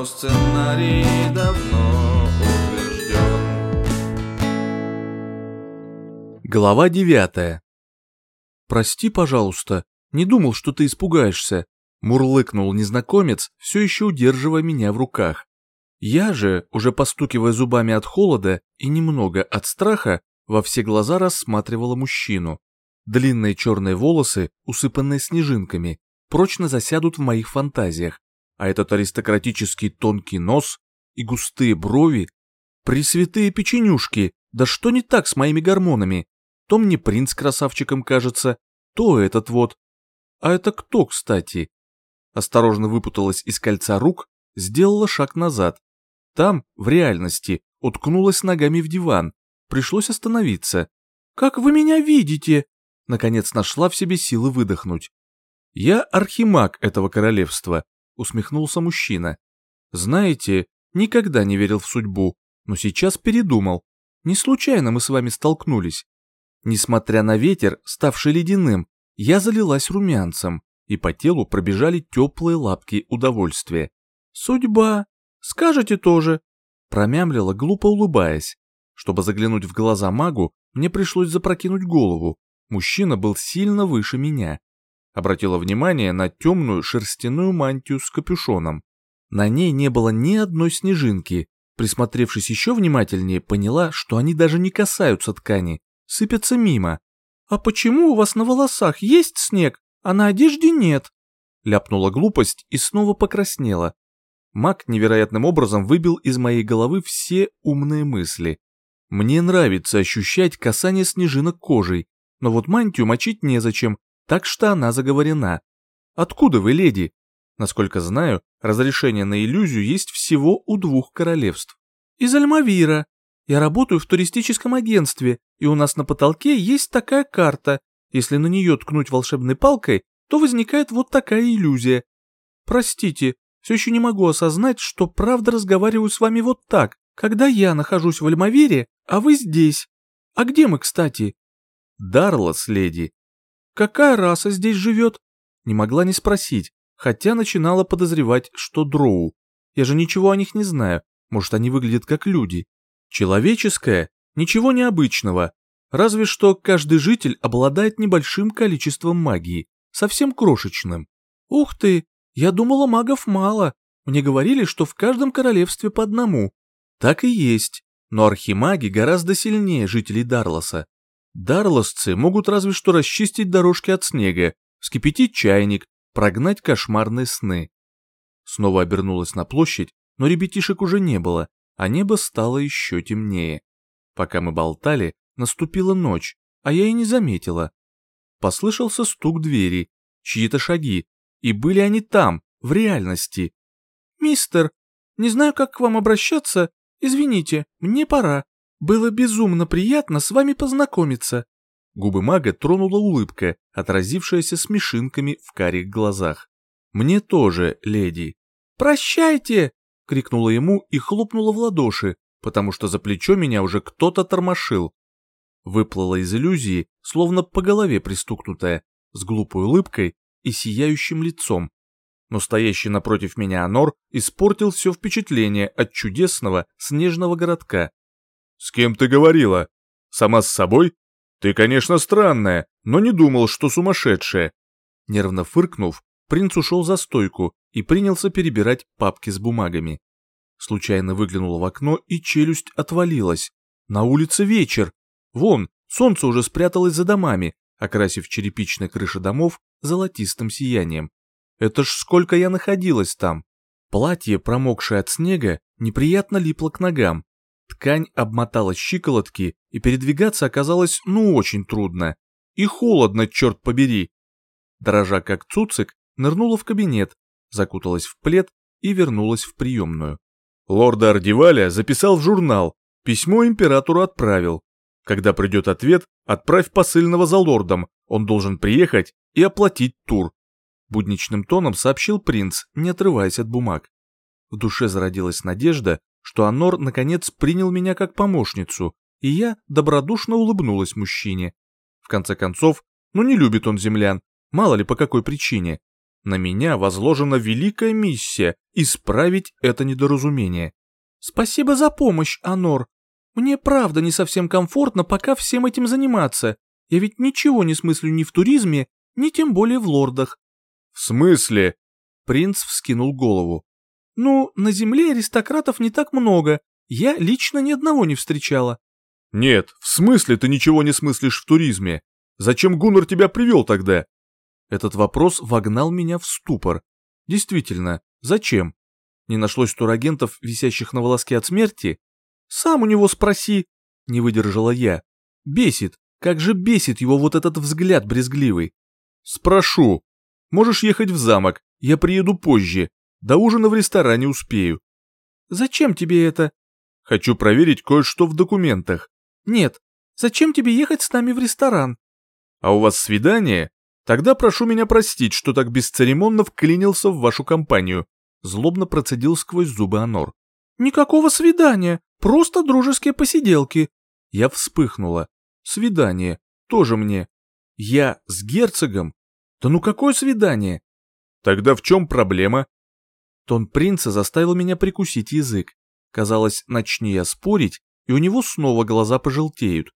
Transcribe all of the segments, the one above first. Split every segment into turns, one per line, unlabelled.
но сценарий давно утвержден.
Глава девятая. «Прости, пожалуйста, не думал, что ты испугаешься», — мурлыкнул незнакомец, все еще удерживая меня в руках. Я же, уже постукивая зубами от холода и немного от страха, во все глаза рассматривала мужчину. Длинные черные волосы, усыпанные снежинками, прочно засядут в моих фантазиях, а этот аристократический тонкий нос и густые брови, пресвятые печенюшки, да что не так с моими гормонами? То мне принц красавчиком кажется, то этот вот. А это кто, кстати? Осторожно выпуталась из кольца рук, сделала шаг назад. Там, в реальности, уткнулась ногами в диван. Пришлось остановиться. «Как вы меня видите?» наконец нашла в себе силы выдохнуть. «Я архимаг этого королевства», — усмехнулся мужчина. «Знаете, никогда не верил в судьбу, но сейчас передумал. Не случайно мы с вами столкнулись. Несмотря на ветер, ставший ледяным, я залилась румянцем, и по телу пробежали теплые лапки удовольствия. «Судьба! Скажете тоже!» Промямлила, глупо улыбаясь. Чтобы заглянуть в глаза магу, мне пришлось запрокинуть голову, Мужчина был сильно выше меня. Обратила внимание на темную шерстяную мантию с капюшоном. На ней не было ни одной снежинки. Присмотревшись еще внимательнее, поняла, что они даже не касаются ткани, сыпятся мимо. «А почему у вас на волосах есть снег, а на одежде нет?» Ляпнула глупость и снова покраснела. Маг невероятным образом выбил из моей головы все умные мысли. Мне нравится ощущать касание снежинок кожей, но вот мантию мочить незачем, так что она заговорена. Откуда вы, леди? Насколько знаю, разрешение на иллюзию есть всего у двух королевств. Из Альмавира. Я работаю в туристическом агентстве, и у нас на потолке есть такая карта. Если на нее ткнуть волшебной палкой, то возникает вот такая иллюзия. Простите, все еще не могу осознать, что правда разговариваю с вами вот так, когда я нахожусь в Альмавире, а вы здесь. А где мы, кстати? Дарла следи. Какая раса здесь живет? Не могла не спросить, хотя начинала подозревать, что дроу. Я же ничего о них не знаю, может, они выглядят как люди. Человеческое, ничего необычного, разве что каждый житель обладает небольшим количеством магии, совсем крошечным. Ух ты, я думала, магов мало. Мне говорили, что в каждом королевстве по одному. Так и есть, но архимаги гораздо сильнее жителей Дарлоса. Дарлосцы могут разве что расчистить дорожки от снега, вскипятить чайник, прогнать кошмарные сны. Снова обернулась на площадь, но ребятишек уже не было, а небо стало еще темнее. Пока мы болтали, наступила ночь, а я и не заметила. Послышался стук двери, чьи-то шаги, и были они там, в реальности. «Мистер, не знаю, как к вам обращаться, извините, мне пора», было безумно приятно с вами познакомиться». Губы мага тронула улыбка, отразившаяся смешинками в карих глазах. «Мне тоже, леди». «Прощайте!» — крикнула ему и хлопнула в ладоши, потому что за плечо меня уже кто-то тормошил. Выплыла из иллюзии, словно по голове пристукнутая, с глупой улыбкой и сияющим лицом. Но стоящий напротив меня Анор испортил все впечатление от чудесного снежного городка.
С кем ты говорила? Сама с собой? Ты, конечно, странная, но не думал, что сумасшедшая.
Нервно фыркнув, принц ушел за стойку и принялся перебирать папки с бумагами. Случайно выглянул в окно, и челюсть отвалилась. На улице вечер. Вон, солнце уже спряталось за домами, окрасив черепичные крыши домов золотистым сиянием. Это ж сколько я находилась там. Платье, промокшее от снега, неприятно липло к ногам, Ткань обмоталась щиколотки, и передвигаться оказалось ну очень трудно. И холодно, черт побери. Дрожа как цуцик, нырнула в кабинет, закуталась в плед и вернулась в приемную.
Лорда Ардиваля записал в журнал, письмо императору отправил. Когда придет ответ, отправь посыльного за лордом, он должен приехать и оплатить тур. Будничным тоном сообщил принц, не отрываясь от бумаг. В душе зародилась надежда, что Анор наконец принял меня как помощницу, и я добродушно улыбнулась мужчине. В конце концов,
ну не любит он землян, мало ли по какой причине. На меня возложена великая миссия исправить это недоразумение. Спасибо за помощь, Анор. Мне правда не совсем комфортно пока всем этим заниматься. Я ведь ничего не смыслю ни в туризме, ни тем более в лордах.
В смысле?
Принц вскинул голову. Ну, на земле аристократов не так много. Я лично ни одного не встречала.
Нет, в смысле ты ничего не смыслишь в туризме? Зачем Гуннар тебя привел тогда?
Этот вопрос вогнал меня в ступор. Действительно, зачем? Не нашлось турагентов, висящих на волоске от смерти? Сам у него спроси, не выдержала я. Бесит, как же бесит его вот этот взгляд брезгливый.
Спрошу. Можешь ехать в замок, я приеду позже, до ужина в ресторане успею.
Зачем тебе это?
Хочу проверить кое-что в документах.
Нет, зачем тебе ехать с нами в ресторан?
А у вас свидание? Тогда прошу меня простить, что так бесцеремонно вклинился в вашу компанию. Злобно процедил сквозь зубы Анор.
Никакого свидания, просто дружеские посиделки. Я вспыхнула. Свидание, тоже мне. Я с герцогом? Да ну какое свидание?
Тогда в чем проблема?
Тон принца заставил меня прикусить язык. Казалось, начни я спорить, и у него снова глаза пожелтеют.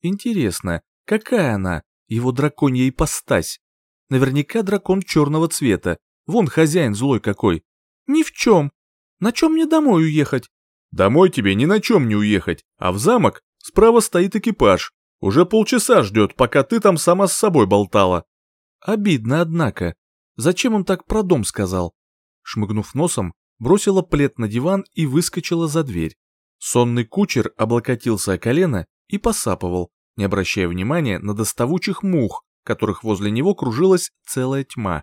Интересно, какая она, его драконья ипостась? Наверняка дракон черного цвета, вон хозяин злой какой. Ни в чем. На чем мне домой уехать?
Домой тебе ни на чем не уехать, а в замок справа стоит экипаж. Уже полчаса ждет, пока ты там сама с собой болтала.
Обидно, однако. Зачем он так про дом сказал? шмыгнув носом, бросила плед на диван и выскочила за дверь. Сонный кучер облокотился о колено и посапывал, не обращая внимания на доставучих мух, которых возле него кружилась целая тьма.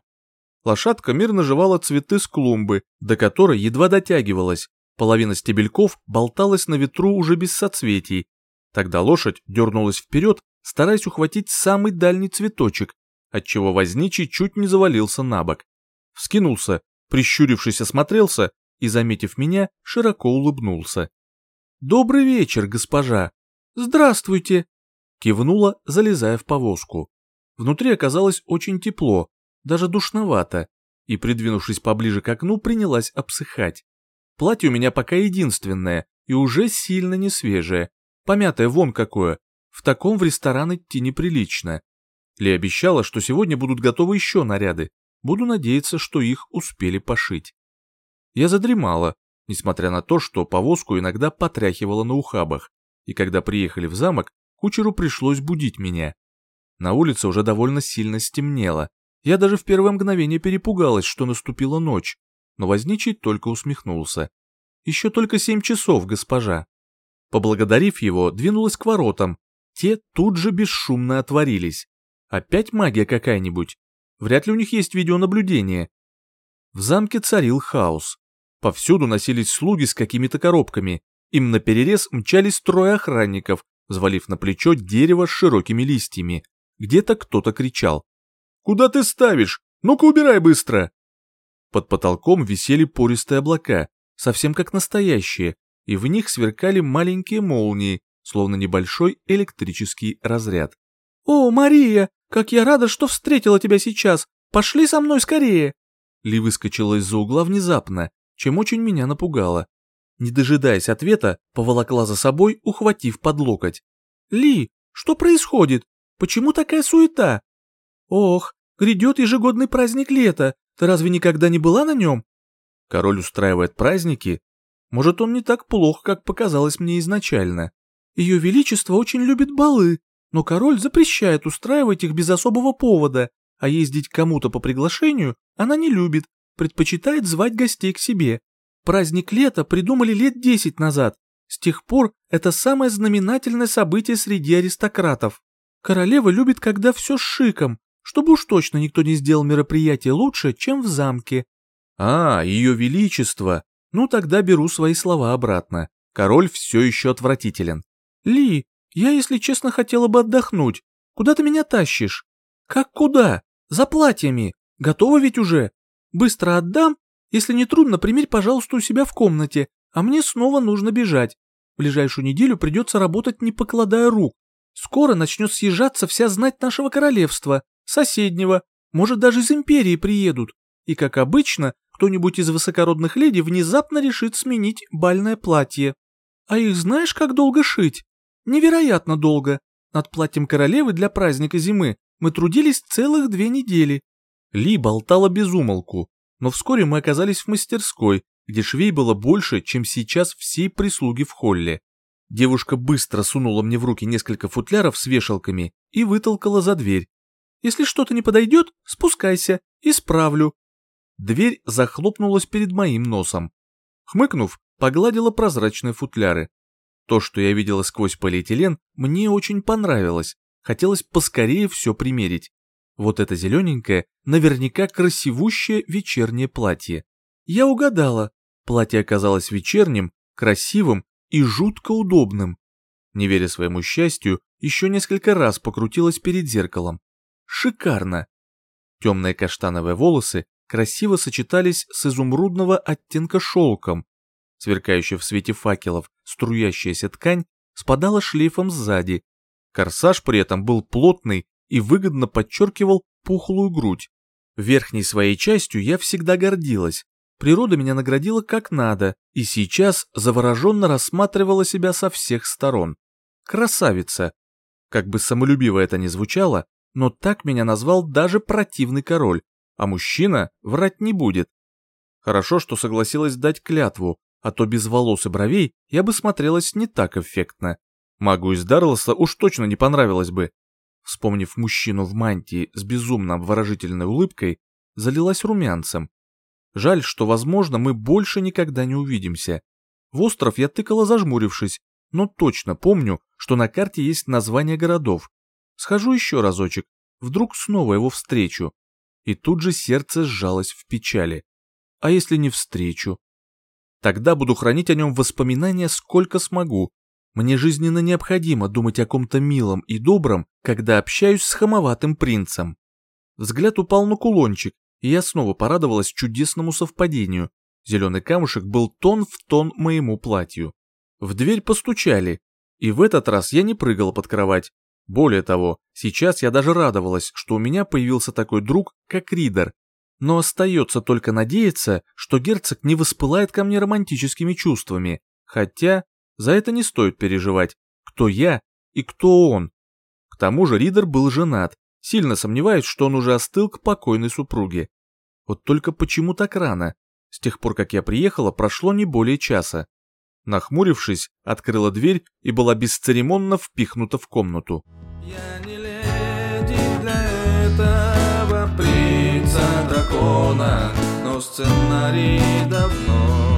Лошадка мирно жевала цветы с клумбы, до которой едва дотягивалась. Половина стебельков болталась на ветру уже без соцветий. Тогда лошадь дернулась вперед, стараясь ухватить самый дальний цветочек, отчего возничий чуть не завалился на бок. Вскинулся прищурившись осмотрелся и, заметив меня, широко улыбнулся. «Добрый вечер, госпожа! Здравствуйте!» Кивнула, залезая в повозку. Внутри оказалось очень тепло, даже душновато, и, придвинувшись поближе к окну, принялась обсыхать. Платье у меня пока единственное и уже сильно не свежее, помятое вон какое, в таком в ресторан идти неприлично. Ли обещала, что сегодня будут готовы еще наряды, Буду надеяться, что их успели пошить. Я задремала, несмотря на то, что повозку иногда потряхивала на ухабах, и когда приехали в замок, кучеру пришлось будить меня. На улице уже довольно сильно стемнело. Я даже в первое мгновение перепугалась, что наступила ночь, но возничий только усмехнулся. «Еще только семь часов, госпожа». Поблагодарив его, двинулась к воротам. Те тут же бесшумно отворились. Опять магия какая-нибудь? Вряд ли у них есть видеонаблюдение. В замке царил хаос. Повсюду носились слуги с какими-то коробками. Им наперерез мчались трое охранников, взвалив на плечо дерево с широкими листьями. Где-то кто-то кричал. «Куда ты ставишь? Ну-ка убирай быстро!» Под потолком висели пористые облака, совсем как настоящие, и в них сверкали маленькие молнии, словно небольшой электрический разряд. «О, Мария, как я рада, что встретила тебя сейчас! Пошли со мной скорее!» Ли выскочила из-за угла внезапно, чем очень меня напугала. Не дожидаясь ответа, поволокла за собой, ухватив под локоть. «Ли, что происходит? Почему такая суета?» «Ох, грядет ежегодный праздник лета, ты разве никогда не была на нем?» Король устраивает праздники. Может, он не так плох, как показалось мне изначально. Ее Величество очень любит балы, но король запрещает устраивать их без особого повода, а ездить кому-то по приглашению она не любит, предпочитает звать гостей к себе. Праздник лета придумали лет 10 назад. С тех пор это самое знаменательное событие среди аристократов. Королева любит, когда все с шиком, чтобы уж точно никто не сделал мероприятие лучше, чем в замке. А, ее величество. Ну тогда беру свои слова обратно. Король все еще отвратителен. Ли, я, если честно, хотела бы отдохнуть. Куда ты меня тащишь? Как куда? За платьями. Готова ведь уже? Быстро отдам. Если не трудно, примерь, пожалуйста, у себя в комнате, а мне снова нужно бежать. В ближайшую неделю придется работать, не покладая рук. Скоро начнет съезжаться вся знать нашего королевства, соседнего, может, даже из империи приедут. И, как обычно, кто-нибудь из высокородных леди внезапно решит сменить бальное платье. А их знаешь, как долго шить? Невероятно долго. Над платьем королевы для праздника зимы мы трудились целых две недели.
Ли болтала без умолку, но вскоре мы оказались в мастерской, где швей было больше, чем сейчас всей прислуги в холле. Девушка быстро сунула мне в руки несколько футляров с вешалками и вытолкала за дверь.
«Если что-то не подойдет, спускайся, исправлю».
Дверь захлопнулась перед моим носом. Хмыкнув, погладила прозрачные футляры. То, что я видела сквозь полиэтилен, мне очень понравилось. Хотелось поскорее все примерить. Вот это зелененькое, наверняка красивущее вечернее платье. Я угадала. Платье оказалось вечерним, красивым и жутко удобным. Не веря своему счастью, еще несколько раз покрутилась перед зеркалом. Шикарно! Темные каштановые волосы красиво сочетались с изумрудного оттенка шелком. Сверкающий в свете факелов струящаяся ткань спадала шлейфом сзади. Корсаж при этом был плотный и выгодно подчеркивал пухлую грудь. Верхней своей частью я всегда гордилась. Природа меня наградила как надо, и сейчас завороженно рассматривала себя со всех сторон. Красавица! Как бы самолюбиво это ни звучало, но так меня назвал даже противный король, а мужчина врать не будет. Хорошо, что согласилась дать клятву, а то без волос и бровей я бы смотрелась не так эффектно. Магу из Дарлоса уж точно не понравилось бы. Вспомнив мужчину в мантии с безумно обворожительной улыбкой, залилась румянцем. Жаль, что, возможно, мы больше никогда не увидимся. В остров я тыкала зажмурившись, но точно помню, что на карте есть название городов. Схожу еще разочек, вдруг снова его встречу. И тут же сердце сжалось в печали. А если не встречу? Тогда буду хранить о нем воспоминания сколько смогу. Мне жизненно необходимо думать о ком-то милом и добром, когда общаюсь с хамоватым принцем. Взгляд упал на кулончик, и я снова порадовалась чудесному совпадению. Зеленый камушек был тон в тон моему платью. В дверь постучали, и в этот раз я не прыгала под кровать. Более того, сейчас я даже радовалась, что у меня появился такой друг, как Ридер, но остается только надеяться, что герцог не воспылает ко мне романтическими чувствами, хотя за это не стоит переживать, кто я и кто он. К тому же Ридер был женат, сильно сомневаюсь, что он уже остыл к покойной супруге. Вот только почему так рано? С тех пор, как я приехала, прошло не более часа. Нахмурившись, открыла дверь и была бесцеремонно впихнута в комнату.
Я не леди для этого птица дракона, но сценарий давно